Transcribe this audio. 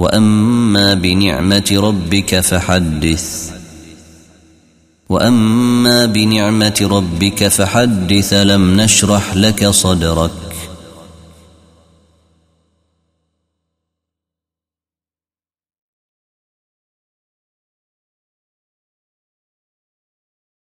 وأما بنعمة ربك فحدث. وأما بنعمة ربك فحدث لم نشرح لك صدرك.